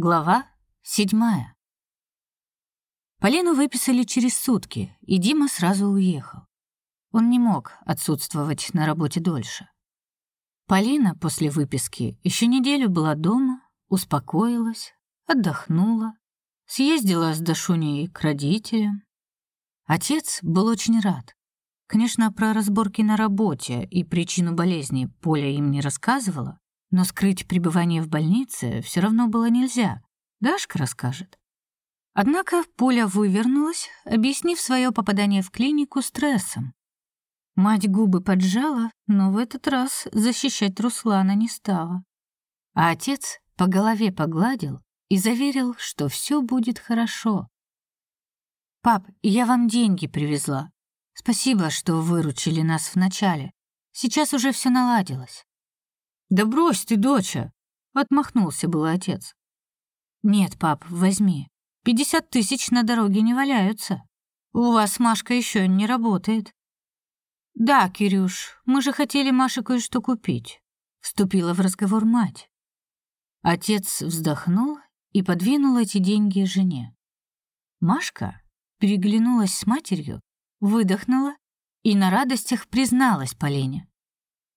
Глава седьмая. Полину выписали через сутки, и Дима сразу уехал. Он не мог отсутствовать на работе дольше. Полина после выписки еще неделю была дома, успокоилась, отдохнула, съездила с Дашуней к родителям. Отец был очень рад. Конечно, про разборки на работе и причину болезни Поля им не рассказывала, но скрыть пребывание в больнице все равно было нельзя. Дашка расскажет. Однако Поля вывернулась, объяснив свое попадание в клинику стрессом. Мать губы поджала, но в этот раз защищать Руслана не стала. А отец по голове погладил и заверил, что все будет хорошо. «Пап, я вам деньги привезла. Спасибо, что выручили нас вначале. Сейчас уже все наладилось». «Да брось ты, доча!» — отмахнулся был отец. «Нет, пап, возьми. Пятьдесят тысяч на дороге не валяются. У вас Машка еще не работает». «Да, Кирюш, мы же хотели Маше кое-что купить», — вступила в разговор мать. Отец вздохнул и подвинул эти деньги жене. Машка переглянулась с матерью, выдохнула и на радостях призналась Полине.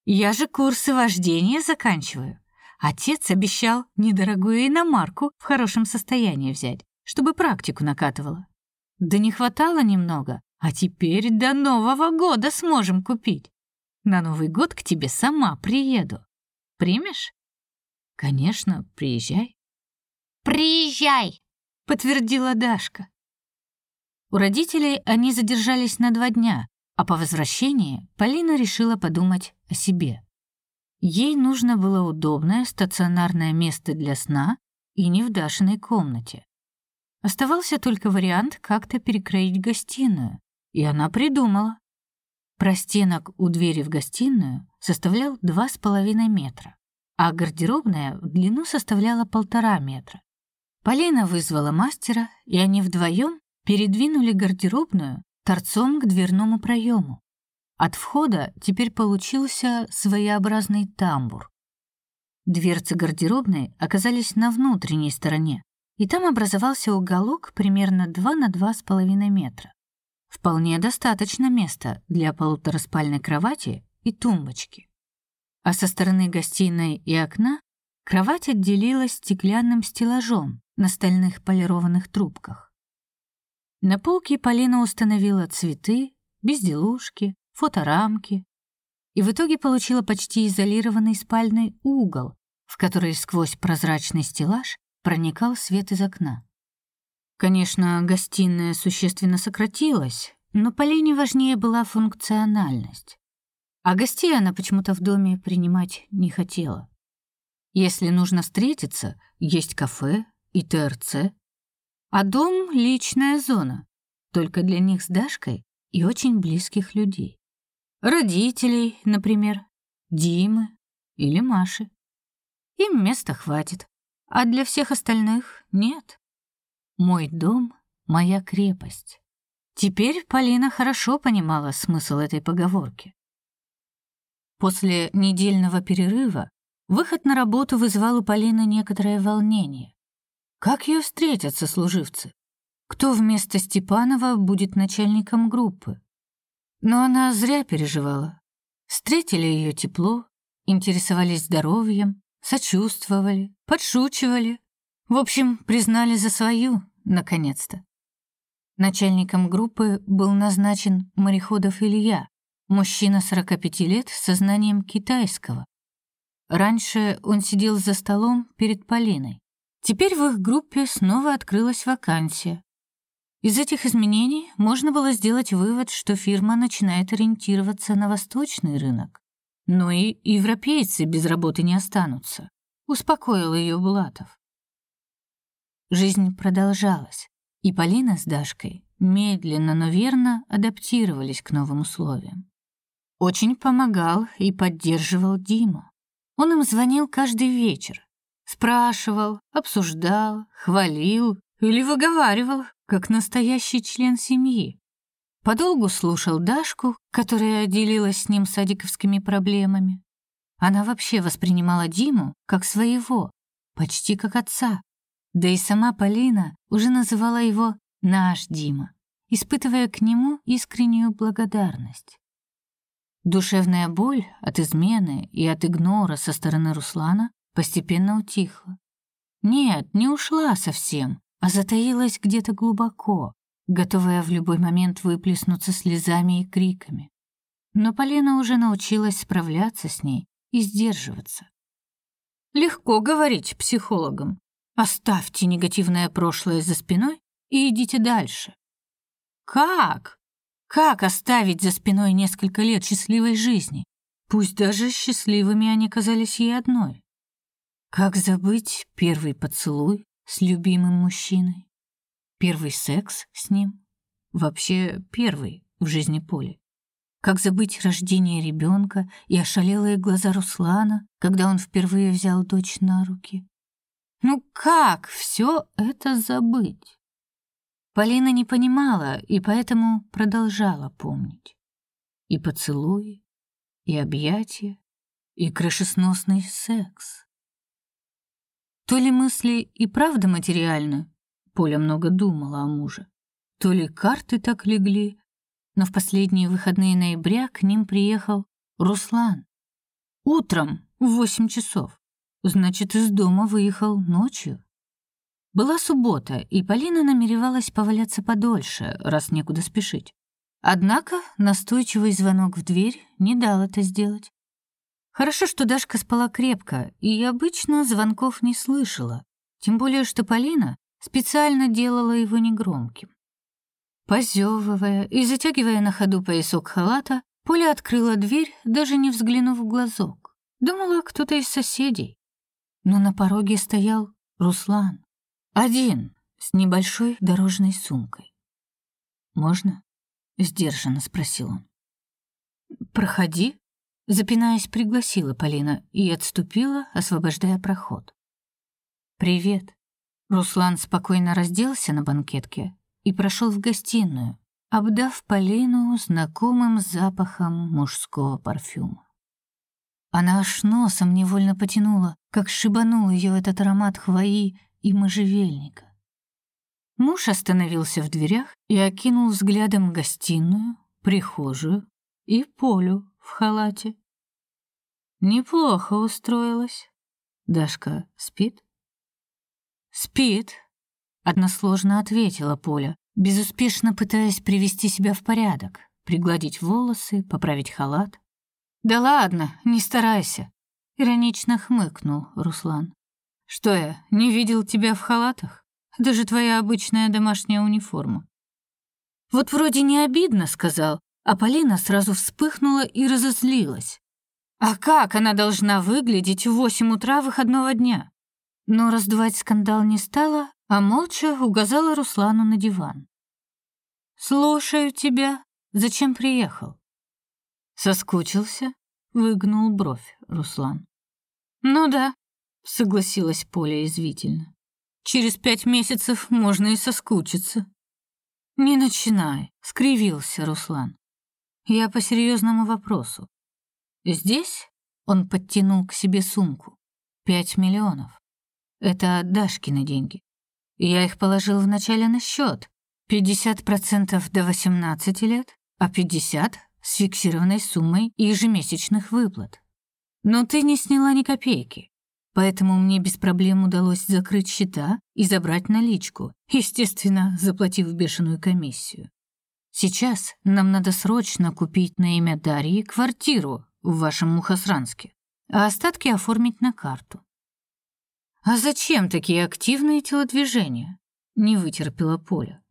Я же курсы вождения заканчиваю. Отец обещал недорогую иномарку в хорошем состоянии взять, чтобы практику накатывала. Да не хватало немного, а теперь до Нового года сможем купить. На Новый год к тебе сама приеду. Примешь? Конечно, приезжай. Приезжай, подтвердила Дашка. У родителей они задержались на два дня, а по возвращении Полина решила подумать о себе. Ей нужно было удобное стационарное место для сна и не в Дашиной комнате. Оставался только вариант как-то перекроить гостиную, и она придумала. Простенок у двери в гостиную составлял два с половиной метра, а гардеробная в длину составляла полтора метра. Полина вызвала мастера, и они вдвоем передвинули гардеробную торцом к дверному проему. От входа теперь получился своеобразный тамбур. Дверцы гардеробной оказались на внутренней стороне, и там образовался уголок примерно 2 на 2,5 метра. Вполне достаточно места для полутораспальной кровати и тумбочки. А со стороны гостиной и окна кровать отделилась стеклянным стеллажом на стальных полированных трубках. На полке Полина установила цветы, безделушки, фоторамки и в итоге получила почти изолированный спальный угол, в который сквозь прозрачный стеллаж проникал свет из окна. Конечно, гостиная существенно сократилась, но Полине важнее была функциональность. А гостей она почему-то в доме принимать не хотела. Если нужно встретиться, есть кафе и ТРЦ, а дом — личная зона, только для них с Дашкой и очень близких людей. Родителей, например, Димы или Маши. Им места хватит, а для всех остальных нет. Мой дом — моя крепость. Теперь Полина хорошо понимала смысл этой поговорки. После недельного перерыва выход на работу вызвал у Полины некоторое волнение. Как ее встретят сослуживцы? Кто вместо Степанова будет начальником группы? Но она зря переживала. Встретили ее тепло, интересовались здоровьем, сочувствовали, подшучивали. В общем, признали за свою, наконец-то. Начальником группы был назначен Мореходов Илья, мужчина 45 лет с знанием китайского. Раньше он сидел за столом перед Полиной. Теперь в их группе снова открылась вакансия. Из этих изменений можно было сделать вывод, что фирма начинает ориентироваться на восточный рынок. Но и европейцы без работы не останутся, успокоил ее Булатов. Жизнь продолжалась, и Полина с Дашкой медленно, но верно адаптировались к новым условиям. Очень помогал и поддерживал Дима. Он им звонил каждый вечер, Спрашивал, обсуждал, хвалил или выговаривал, как настоящий член семьи. Подолгу слушал Дашку, которая делилась с ним садиковскими проблемами. Она вообще воспринимала Диму как своего, почти как отца. Да и сама Полина уже называла его «наш Дима», испытывая к нему искреннюю благодарность. Душевная боль от измены и от игнора со стороны Руслана постепенно утихла. Нет, не ушла совсем, а затаилась где-то глубоко, готовая в любой момент выплеснуться слезами и криками. Но Полина уже научилась справляться с ней и сдерживаться. Легко говорить психологам. Оставьте негативное прошлое за спиной и идите дальше. Как? Как оставить за спиной несколько лет счастливой жизни? Пусть даже счастливыми они казались ей одной. Как забыть первый поцелуй с любимым мужчиной? Первый секс с ним? Вообще первый в жизни Поли. Как забыть рождение ребенка и ошалелые глаза Руслана, когда он впервые взял дочь на руки? Ну как все это забыть? Полина не понимала и поэтому продолжала помнить. И поцелуи, и объятия, и крышесносный секс. То ли мысли и правда материальны, Поля много думала о муже, то ли карты так легли, но в последние выходные ноября к ним приехал Руслан. Утром в восемь часов. Значит, из дома выехал ночью. Была суббота, и Полина намеревалась поваляться подольше, раз некуда спешить. Однако настойчивый звонок в дверь не дал это сделать. Хорошо, что Дашка спала крепко и обычно звонков не слышала, тем более что Полина специально делала его негромким. Позевывая и затягивая на ходу поясок халата, Поля открыла дверь, даже не взглянув в глазок. Думала, кто-то из соседей. Но на пороге стоял Руслан. Один, с небольшой дорожной сумкой. «Можно?» — сдержанно спросил он. «Проходи», — запинаясь, пригласила Полина и отступила, освобождая проход. «Привет». Руслан спокойно разделся на банкетке, и прошел в гостиную, обдав Полину знакомым запахом мужского парфюма. Она аж носом невольно потянула, как шибанул ее этот аромат хвои и можжевельника. Муж остановился в дверях и окинул взглядом гостиную, прихожую и Полю в халате. Неплохо устроилась. Дашка спит? Спит, Односложно ответила Поля, безуспешно пытаясь привести себя в порядок, пригладить волосы, поправить халат. «Да ладно, не старайся», — иронично хмыкнул Руслан. «Что я, не видел тебя в халатах? Даже твоя обычная домашняя униформа». «Вот вроде не обидно», — сказал, а Полина сразу вспыхнула и разозлилась. «А как она должна выглядеть в восемь утра выходного дня?» Но раздувать скандал не стала, а молча указала Руслану на диван. «Слушаю тебя. Зачем приехал?» «Соскучился?» — выгнул бровь Руслан. «Ну да», — согласилась Поля извительно. «Через пять месяцев можно и соскучиться». «Не начинай», — скривился Руслан. «Я по серьезному вопросу. Здесь?» — он подтянул к себе сумку. «Пять миллионов. Это Дашкины деньги. Я их положил вначале на счет. 50% до 18 лет, а 50 с фиксированной суммой ежемесячных выплат. Но ты не сняла ни копейки. Поэтому мне без проблем удалось закрыть счета и забрать наличку, естественно, заплатив бешеную комиссию. Сейчас нам надо срочно купить на имя Дарьи квартиру в вашем Мухосранске, а остатки оформить на карту. А зачем такие активные телодвижения? Не вытерпела Поля.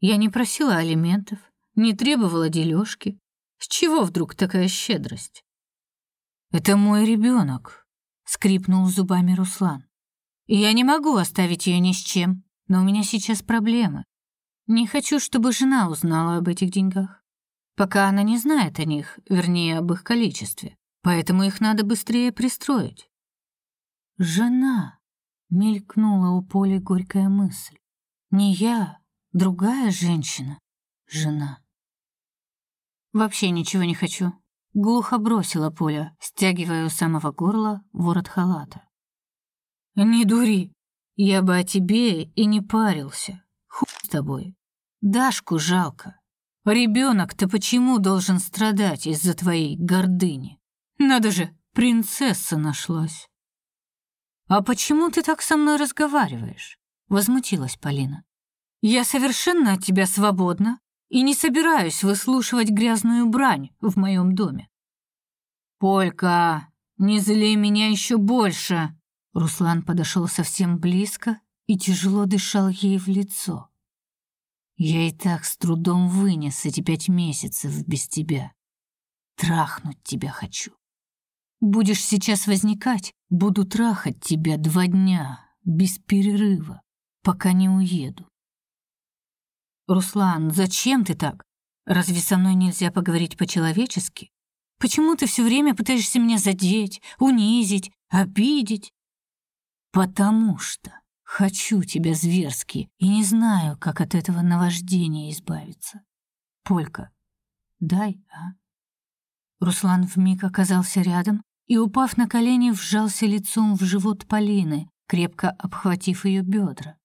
Я не просила алиментов, не требовала дележки. С чего вдруг такая щедрость? Это мой ребенок, скрипнул зубами Руслан. Я не могу оставить ее ни с чем, но у меня сейчас проблемы. Не хочу, чтобы жена узнала об этих деньгах. Пока она не знает о них, вернее, об их количестве. Поэтому их надо быстрее пристроить. Жена. Мелькнула у Поли горькая мысль. Не я, другая женщина, жена. Вообще ничего не хочу. Глухо бросила Поля, стягивая у самого горла ворот халата. Не дури. Я бы о тебе и не парился. Хуй с тобой. Дашку жалко. Ребенок-то почему должен страдать из-за твоей гордыни? Надо же, принцесса нашлась. А почему ты так со мной разговариваешь? возмутилась Полина. Я совершенно от тебя свободна и не собираюсь выслушивать грязную брань в моем доме. Полька, не зли меня еще больше. Руслан подошел совсем близко и тяжело дышал ей в лицо. Я и так с трудом вынес эти пять месяцев без тебя. Трахнуть тебя хочу. Будешь сейчас возникать, буду трахать тебя два дня, без перерыва, пока не уеду. Руслан, зачем ты так? Разве со мной нельзя поговорить по-человечески? Почему ты все время пытаешься меня задеть, унизить, обидеть? Потому что Хочу тебя зверски и не знаю, как от этого наваждения избавиться. Полька, дай, а? Руслан вмиг оказался рядом и, упав на колени, вжался лицом в живот Полины, крепко обхватив ее бедра.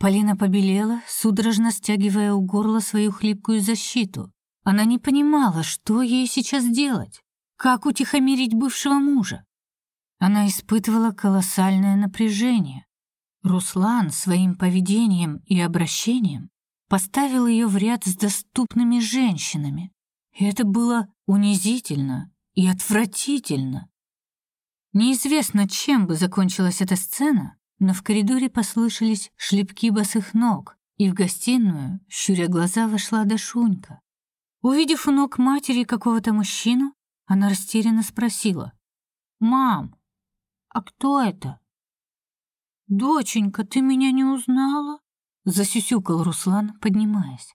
Полина побелела, судорожно стягивая у горла свою хлипкую защиту. Она не понимала, что ей сейчас делать, как утихомирить бывшего мужа. Она испытывала колоссальное напряжение. Руслан своим поведением и обращением поставил ее в ряд с доступными женщинами. И это было унизительно и отвратительно. Неизвестно, чем бы закончилась эта сцена, но в коридоре послышались шлепки босых ног, и в гостиную, щуря глаза, вошла Дашунька. Увидев у ног матери какого-то мужчину, она растерянно спросила: "Мам, а кто это?" «Доченька, ты меня не узнала?» — засюсюкал Руслан, поднимаясь.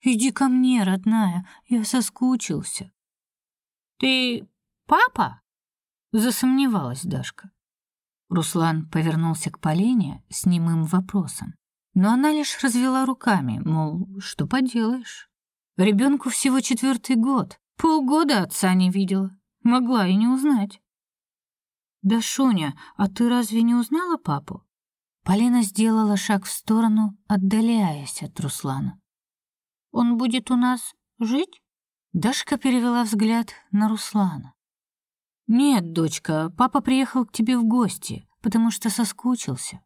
«Иди ко мне, родная, я соскучился». «Ты папа?» — засомневалась Дашка. Руслан повернулся к Полине с немым вопросом, но она лишь развела руками, мол, что поделаешь. Ребенку всего четвертый год, полгода отца не видела, могла и не узнать. «Да, Шуня, а ты разве не узнала папу?» Полина сделала шаг в сторону, отдаляясь от Руслана. «Он будет у нас жить?» Дашка перевела взгляд на Руслана. «Нет, дочка, папа приехал к тебе в гости, потому что соскучился.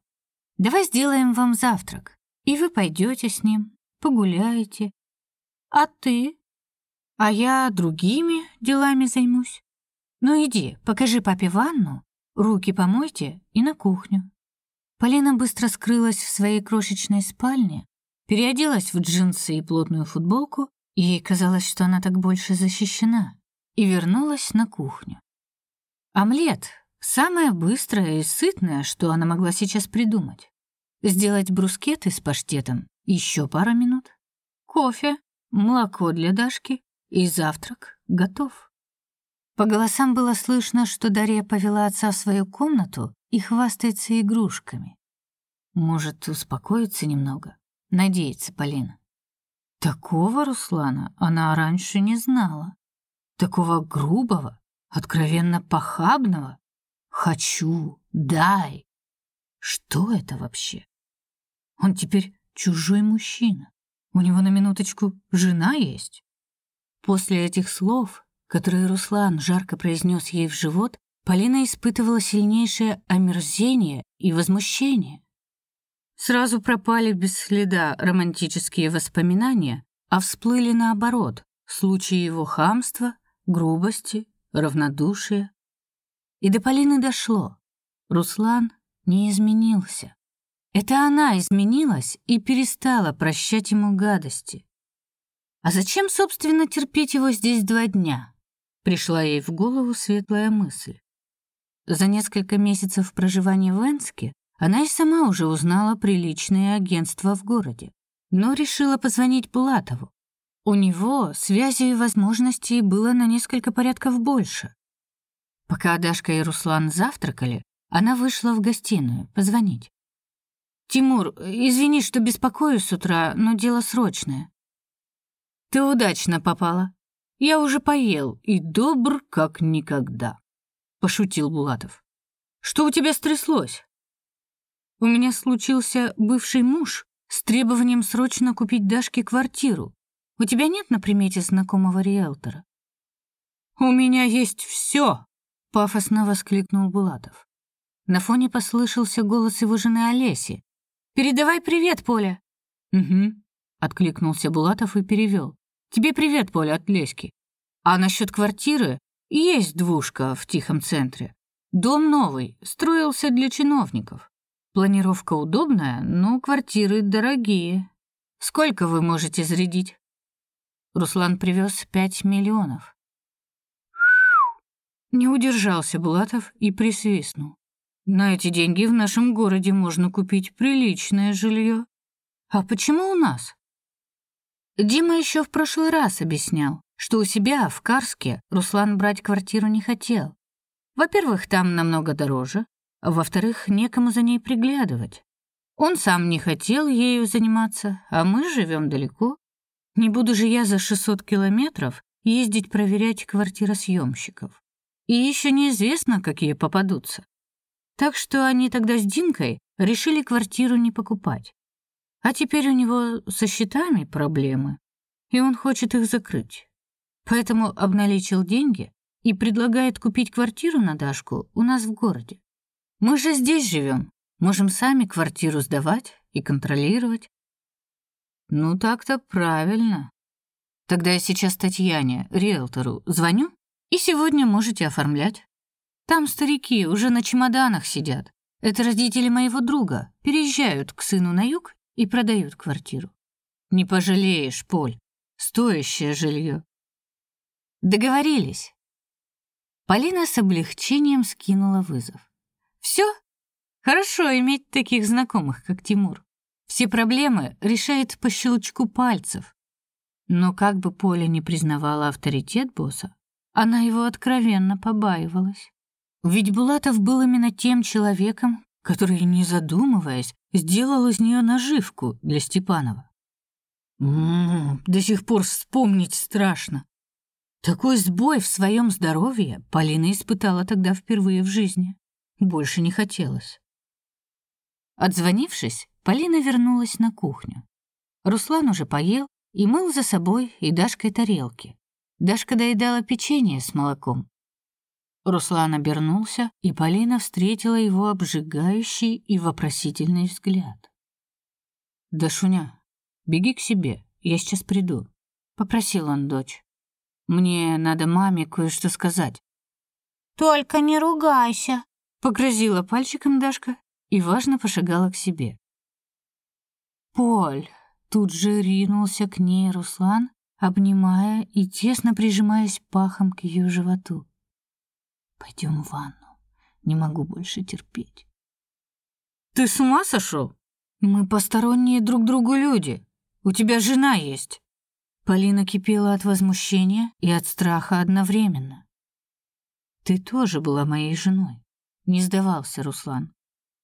Давай сделаем вам завтрак, и вы пойдете с ним, погуляете. А ты? А я другими делами займусь. Ну иди, покажи папе ванну, Руки помойте и на кухню. Полина быстро скрылась в своей крошечной спальне, переоделась в джинсы и плотную футболку, и ей казалось, что она так больше защищена, и вернулась на кухню. Омлет — самое быстрое и сытное, что она могла сейчас придумать. Сделать брускеты с паштетом — еще пара минут. Кофе, молоко для Дашки и завтрак готов. По голосам было слышно, что Дарья повела отца в свою комнату и хвастается игрушками. Может, успокоиться немного? Надеется Полина. Такого Руслана она раньше не знала. Такого грубого, откровенно похабного. Хочу, дай. Что это вообще? Он теперь чужой мужчина. У него на минуточку жена есть. После этих слов которые Руслан жарко произнес ей в живот, Полина испытывала сильнейшее омерзение и возмущение. Сразу пропали без следа романтические воспоминания, а всплыли наоборот случаи его хамства, грубости, равнодушия. И до Полины дошло. Руслан не изменился. Это она изменилась и перестала прощать ему гадости. А зачем, собственно, терпеть его здесь два дня? Пришла ей в голову светлая мысль. За несколько месяцев проживания в Энске она и сама уже узнала приличные агентства в городе, но решила позвонить Булатову. У него связей и возможностей было на несколько порядков больше. Пока Дашка и Руслан завтракали, она вышла в гостиную позвонить. «Тимур, извини, что беспокою с утра, но дело срочное». «Ты удачно попала», я уже поел и добр как никогда, пошутил Булатов. Что у тебя стряслось? У меня случился бывший муж с требованием срочно купить Дашке квартиру. У тебя нет на примете знакомого риэлтора? У меня есть все, пафосно воскликнул Булатов. На фоне послышался голос его жены Олеси. Передавай привет, Поля. Угу, откликнулся Булатов и перевел. Тебе привет, Поля, от Леськи. А насчет квартиры есть двушка в тихом центре. Дом новый, строился для чиновников. Планировка удобная, но квартиры дорогие. Сколько вы можете зарядить? Руслан привез пять миллионов. Не удержался Булатов и присвистнул. На эти деньги в нашем городе можно купить приличное жилье. А почему у нас? Дима еще в прошлый раз объяснял, что у себя в Карске Руслан брать квартиру не хотел. Во-первых, там намного дороже, во-вторых, некому за ней приглядывать. Он сам не хотел ею заниматься, а мы живем далеко. Не буду же я за 600 километров ездить проверять квартиросъемщиков. И еще неизвестно, какие попадутся. Так что они тогда с Динкой решили квартиру не покупать. А теперь у него со счетами проблемы, и он хочет их закрыть. Поэтому обналичил деньги и предлагает купить квартиру на Дашку у нас в городе. Мы же здесь живем, можем сами квартиру сдавать и контролировать. Ну так-то правильно. Тогда я сейчас Татьяне, риэлтору, звоню, и сегодня можете оформлять. Там старики уже на чемоданах сидят. Это родители моего друга, переезжают к сыну на юг и продают квартиру. Не пожалеешь, Поль. Стоящее жилье. Договорились. Полина с облегчением скинула вызов. Все? Хорошо иметь таких знакомых, как Тимур. Все проблемы решает по щелчку пальцев. Но как бы Поля не признавала авторитет босса, она его откровенно побаивалась. Ведь Булатов был именно тем человеком, который, не задумываясь, сделал из нее наживку для Степанова. М-м, до сих пор вспомнить страшно. Такой сбой в своем здоровье Полина испытала тогда впервые в жизни. Больше не хотелось. Отзвонившись, Полина вернулась на кухню. Руслан уже поел и мыл за собой и Дашкой тарелки. Дашка доедала печенье с молоком. Руслан обернулся, и Полина встретила его обжигающий и вопросительный взгляд. «Дашуня, беги к себе, я сейчас приду», — попросил он дочь. «Мне надо маме кое-что сказать». «Только не ругайся», Погрозила пальчиком Дашка и важно пошагала к себе. «Поль!» Тут же ринулся к ней Руслан, обнимая и тесно прижимаясь пахом к ее животу. «Пойдем в ванну. Не могу больше терпеть». «Ты с ума сошел? Мы посторонние друг другу люди. У тебя жена есть». Полина кипела от возмущения и от страха одновременно. «Ты тоже была моей женой. Не сдавался Руслан.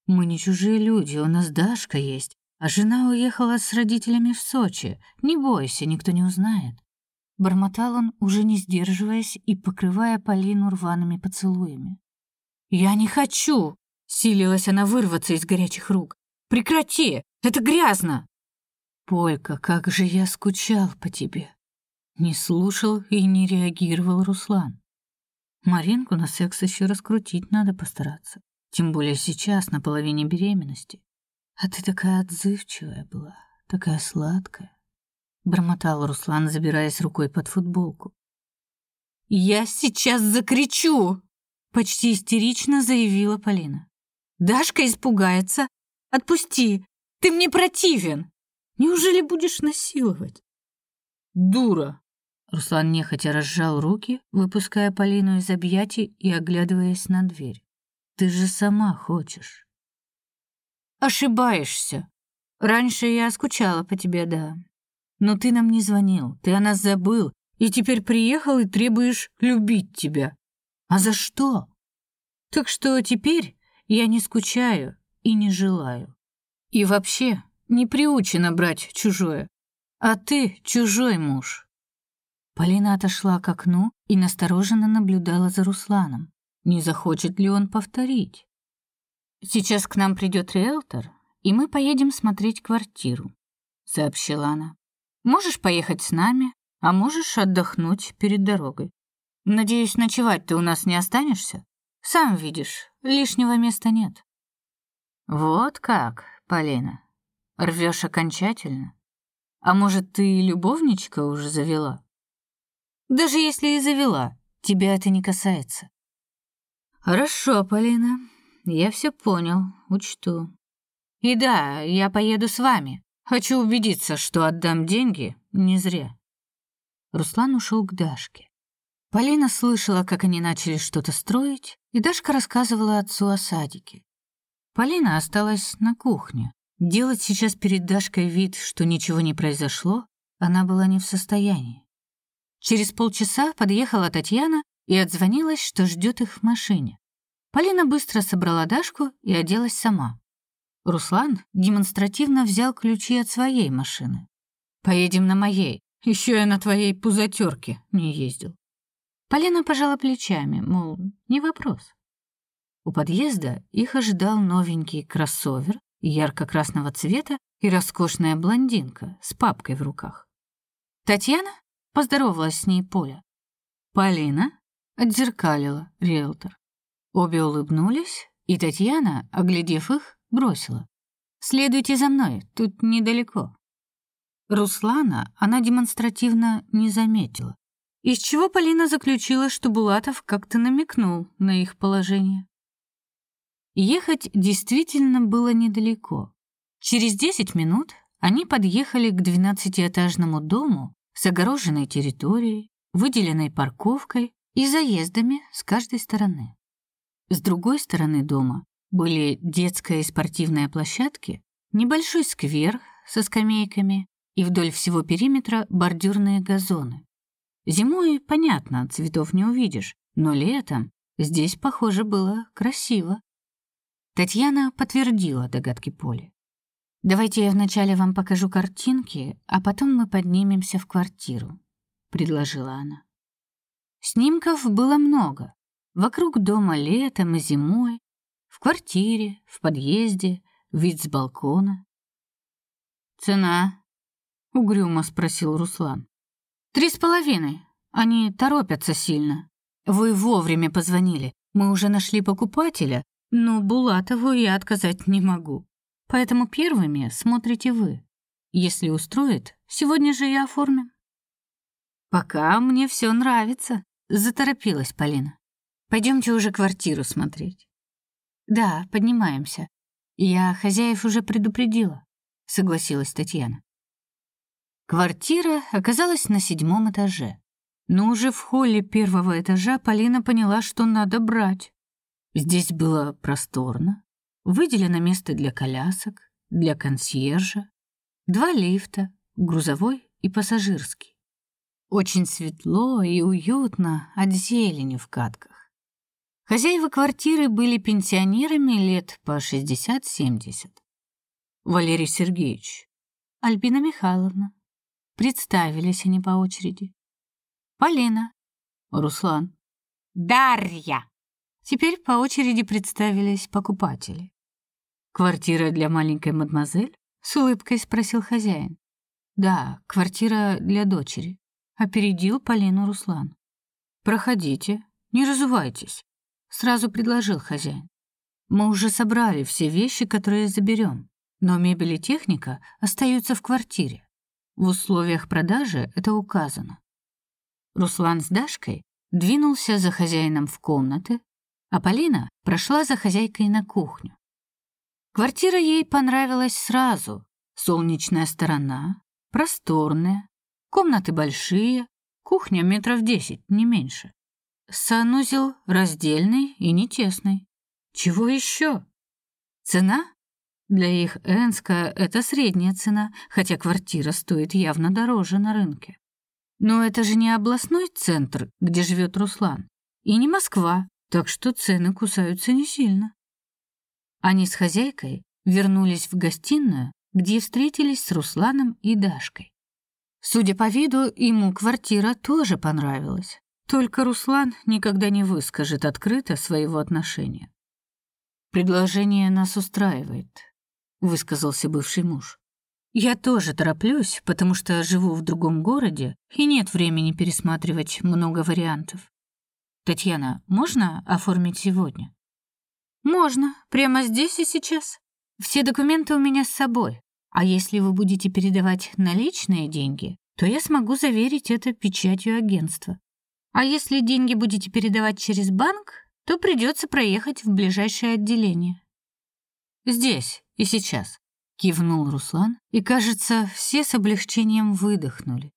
Мы не чужие люди, у нас Дашка есть, а жена уехала с родителями в Сочи. Не бойся, никто не узнает. Бормотал он, уже не сдерживаясь и покрывая Полину рваными поцелуями. «Я не хочу!» — силилась она вырваться из горячих рук. «Прекрати! Это грязно!» «Полька, как же я скучал по тебе!» Не слушал и не реагировал Руслан. Маринку на секс еще раскрутить надо постараться. Тем более сейчас, на половине беременности. А ты такая отзывчивая была, такая сладкая. Бормотал Руслан, забираясь рукой под футболку. «Я сейчас закричу!» Почти истерично заявила Полина. «Дашка испугается. Отпусти! Ты мне противен! Неужели будешь насиловать?» «Дура!» Руслан нехотя разжал руки, выпуская Полину из объятий и оглядываясь на дверь. Ты же сама хочешь. Ошибаешься. Раньше я скучала по тебе, да. Но ты нам не звонил, ты о нас забыл, и теперь приехал и требуешь любить тебя. А за что? Так что теперь я не скучаю и не желаю. И вообще не приучена брать чужое. А ты чужой муж. Полина отошла к окну и настороженно наблюдала за Русланом. Не захочет ли он повторить? Сейчас к нам придет риэлтор, и мы поедем смотреть квартиру», — сообщила она. «Можешь поехать с нами, а можешь отдохнуть перед дорогой. Надеюсь, ночевать ты у нас не останешься? Сам видишь, лишнего места нет». «Вот как, Полина, рвешь окончательно? А может, ты любовничка уже завела?» «Даже если и завела, тебя это не касается». «Хорошо, Полина, я все понял, учту. И да, я поеду с вами. Хочу убедиться, что отдам деньги не зря». Руслан ушел к Дашке. Полина слышала, как они начали что-то строить, и Дашка рассказывала отцу о садике. Полина осталась на кухне. Делать сейчас перед Дашкой вид, что ничего не произошло, она была не в состоянии. Через полчаса подъехала Татьяна и отзвонилась, что ждет их в машине. Полина быстро собрала Дашку и оделась сама. Руслан демонстративно взял ключи от своей машины. «Поедем на моей. Еще я на твоей пузатерке не ездил». Полина пожала плечами, мол, не вопрос. У подъезда их ожидал новенький кроссовер ярко-красного цвета и роскошная блондинка с папкой в руках. Татьяна поздоровалась с ней Поля. Полина отзеркалила риэлтор. Обе улыбнулись, и Татьяна, оглядев их, бросила: "Следуйте за мной, тут недалеко". Руслана она демонстративно не заметила, из чего Полина заключила, что Булатов как-то намекнул на их положение. Ехать действительно было недалеко. Через 10 минут они подъехали к двенадцатиэтажному дому с огороженной территорией, выделенной парковкой и заездами с каждой стороны. С другой стороны дома были детская и спортивная площадки, небольшой сквер со скамейками и вдоль всего периметра бордюрные газоны. Зимой, понятно, цветов не увидишь, но летом здесь, похоже, было красиво. Татьяна подтвердила догадки Поли. Давайте я вначале вам покажу картинки, а потом мы поднимемся в квартиру, предложила она. Снимков было много. Вокруг дома летом и зимой, в квартире, в подъезде, вид с балкона. Цена? угрюмо спросил Руслан. Три с половиной. Они торопятся сильно. Вы вовремя позвонили. Мы уже нашли покупателя, но Булатову я отказать не могу. Поэтому первыми смотрите вы. Если устроит, сегодня же и оформим. Пока мне все нравится, заторопилась Полина. Пойдемте уже квартиру смотреть. Да, поднимаемся. Я хозяев уже предупредила, согласилась Татьяна. Квартира оказалась на седьмом этаже. Но уже в холле первого этажа Полина поняла, что надо брать. Здесь было просторно, выделено место для колясок, для консьержа, два лифта, грузовой и пассажирский. Очень светло и уютно от зелени в катках. Хозяева квартиры были пенсионерами лет по 60-70. Валерий Сергеевич, Альбина Михайловна. Представились они по очереди. Полина, Руслан, Дарья. Теперь по очереди представились покупатели. «Квартира для маленькой мадемуазель?» — с улыбкой спросил хозяин. «Да, квартира для дочери», — опередил Полину Руслан. «Проходите, не разувайтесь», — сразу предложил хозяин. «Мы уже собрали все вещи, которые заберем, но мебель и техника остаются в квартире. В условиях продажи это указано». Руслан с Дашкой двинулся за хозяином в комнаты, а Полина прошла за хозяйкой на кухню. Квартира ей понравилась сразу. Солнечная сторона, просторная, комнаты большие, кухня метров десять, не меньше. Санузел раздельный и не тесный. Чего еще? Цена? Для их Энска это средняя цена, хотя квартира стоит явно дороже на рынке. Но это же не областной центр, где живет Руслан, и не Москва, так что цены кусаются не сильно. Они с хозяйкой вернулись в гостиную, где встретились с Русланом и Дашкой. Судя по виду, ему квартира тоже понравилась. Только Руслан никогда не выскажет открыто своего отношения. Предложение нас устраивает. высказался бывший муж. Я тоже тороплюсь, потому что живу в другом городе и нет времени пересматривать много вариантов. Татьяна, можно оформить сегодня? Можно, прямо здесь и сейчас. Все документы у меня с собой. А если вы будете передавать наличные деньги, то я смогу заверить это печатью агентства. А если деньги будете передавать через банк, то придется проехать в ближайшее отделение. Здесь и сейчас, кивнул Руслан, и, кажется, все с облегчением выдохнули.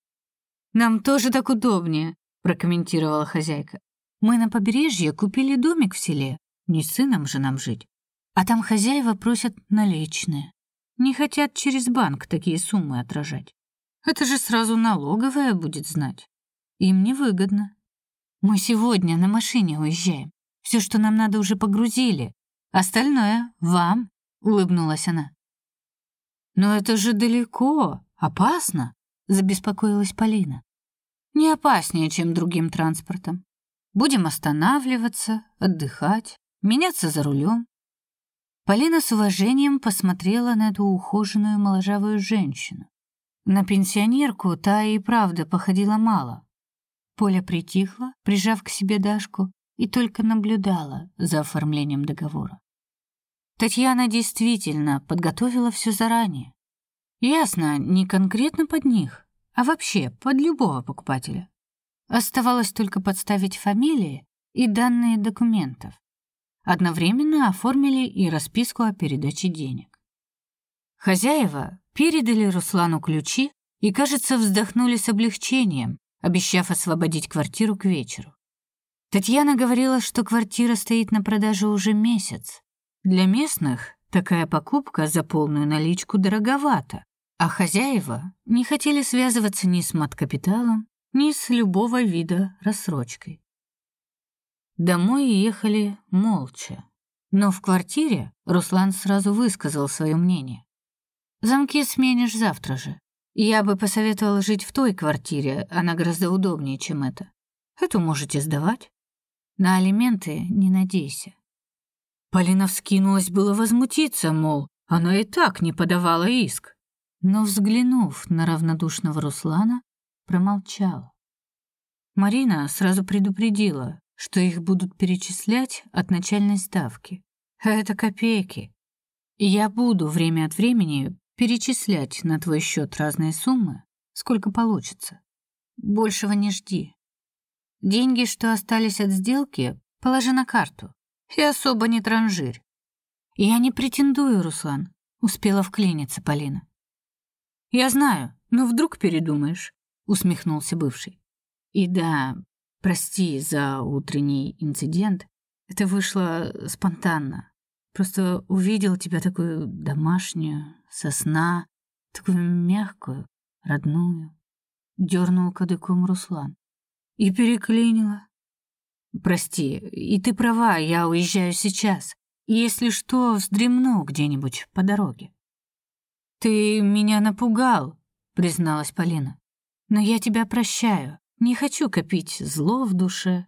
Нам тоже так удобнее, прокомментировала хозяйка. Мы на побережье купили домик в селе, не с сыном же нам жить. А там хозяева просят наличные. Не хотят через банк такие суммы отражать. Это же сразу налоговая будет знать. Им невыгодно. Мы сегодня на машине уезжаем. Все, что нам надо, уже погрузили. Остальное вам, улыбнулась она. Но это же далеко, опасно, забеспокоилась Полина. Не опаснее, чем другим транспортом. Будем останавливаться, отдыхать, меняться за рулем. Полина с уважением посмотрела на эту ухоженную моложавую женщину. На пенсионерку та и правда походила мало. Поля притихла, прижав к себе Дашку, и только наблюдала за оформлением договора. Татьяна действительно подготовила все заранее. Ясно, не конкретно под них, а вообще под любого покупателя. Оставалось только подставить фамилии и данные документов. Одновременно оформили и расписку о передаче денег. Хозяева передали Руслану ключи и, кажется, вздохнули с облегчением, обещав освободить квартиру к вечеру. Татьяна говорила, что квартира стоит на продаже уже месяц. Для местных такая покупка за полную наличку дороговата, а хозяева не хотели связываться ни с маткапиталом, ни с любого вида рассрочкой. Домой ехали молча, но в квартире Руслан сразу высказал свое мнение. «Замки сменишь завтра же. Я бы посоветовал жить в той квартире, она гораздо удобнее, чем эта. Эту можете сдавать. На алименты не надейся. Полина вскинулась было возмутиться, мол, она и так не подавала иск. Но, взглянув на равнодушного Руслана, промолчала. Марина сразу предупредила, что их будут перечислять от начальной ставки. А это копейки. Я буду время от времени перечислять на твой счет разные суммы, сколько получится. Большего не жди. Деньги, что остались от сделки, положи на карту. И особо не транжирь. Я не претендую, Руслан, успела вклиниться Полина. Я знаю, но вдруг передумаешь, усмехнулся бывший. И да, прости за утренний инцидент. Это вышло спонтанно. Просто увидел тебя такую домашнюю, сосна, такую мягкую, родную. Дернул кадыком Руслан и переклинила. Прости, и ты права, я уезжаю сейчас. Если что, вздремну где-нибудь по дороге. Ты меня напугал, призналась Полина. Но я тебя прощаю. Не хочу копить зло в душе.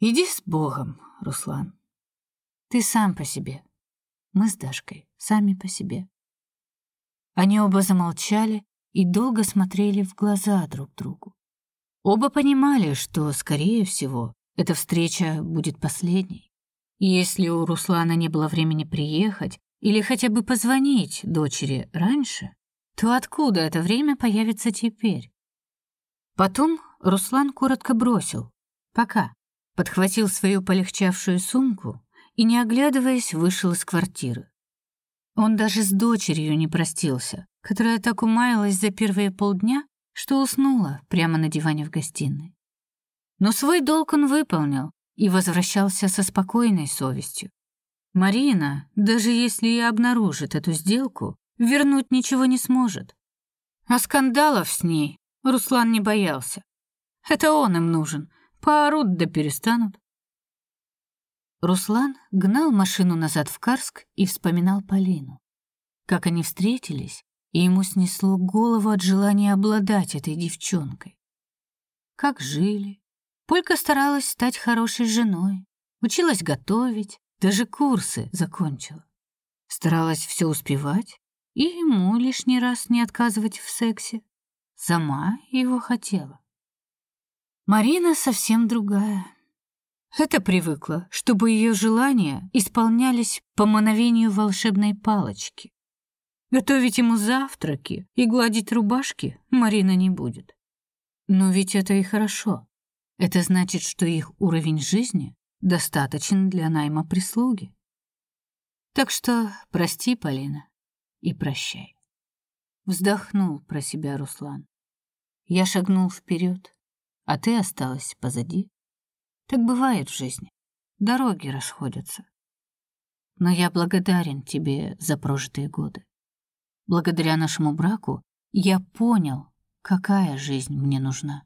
Иди с Богом, Руслан. Ты сам по себе. Мы с Дашкой сами по себе. Они оба замолчали и долго смотрели в глаза друг другу. Оба понимали, что, скорее всего, эта встреча будет последней. Если у Руслана не было времени приехать или хотя бы позвонить дочери раньше, то откуда это время появится теперь? Потом Руслан коротко бросил: "Пока". Подхватил свою полегчавшую сумку и, не оглядываясь, вышел из квартиры. Он даже с дочерью не простился, которая так умаялась за первые полдня, что уснула прямо на диване в гостиной. Но свой долг он выполнил и возвращался со спокойной совестью. Марина, даже если и обнаружит эту сделку, вернуть ничего не сможет. А скандалов с ней Руслан не боялся. Это он им нужен. Поорут да перестанут. Руслан гнал машину назад в Карск и вспоминал Полину. Как они встретились, и ему снесло голову от желания обладать этой девчонкой. Как жили. Полька старалась стать хорошей женой, училась готовить, даже курсы закончила. старалась все успевать и ему лишний раз не отказывать в сексе. Сама его хотела. Марина совсем другая. Это привыкла, чтобы ее желания исполнялись по мановению волшебной палочки. Готовить ему завтраки и гладить рубашки Марина не будет. Но ведь это и хорошо. Это значит, что их уровень жизни достаточен для найма прислуги. Так что прости, Полина, и прощай. Вздохнул про себя Руслан. Я шагнул вперед, а ты осталась позади. Так бывает в жизни. Дороги расходятся. Но я благодарен тебе за прожитые годы. Благодаря нашему браку я понял, какая жизнь мне нужна.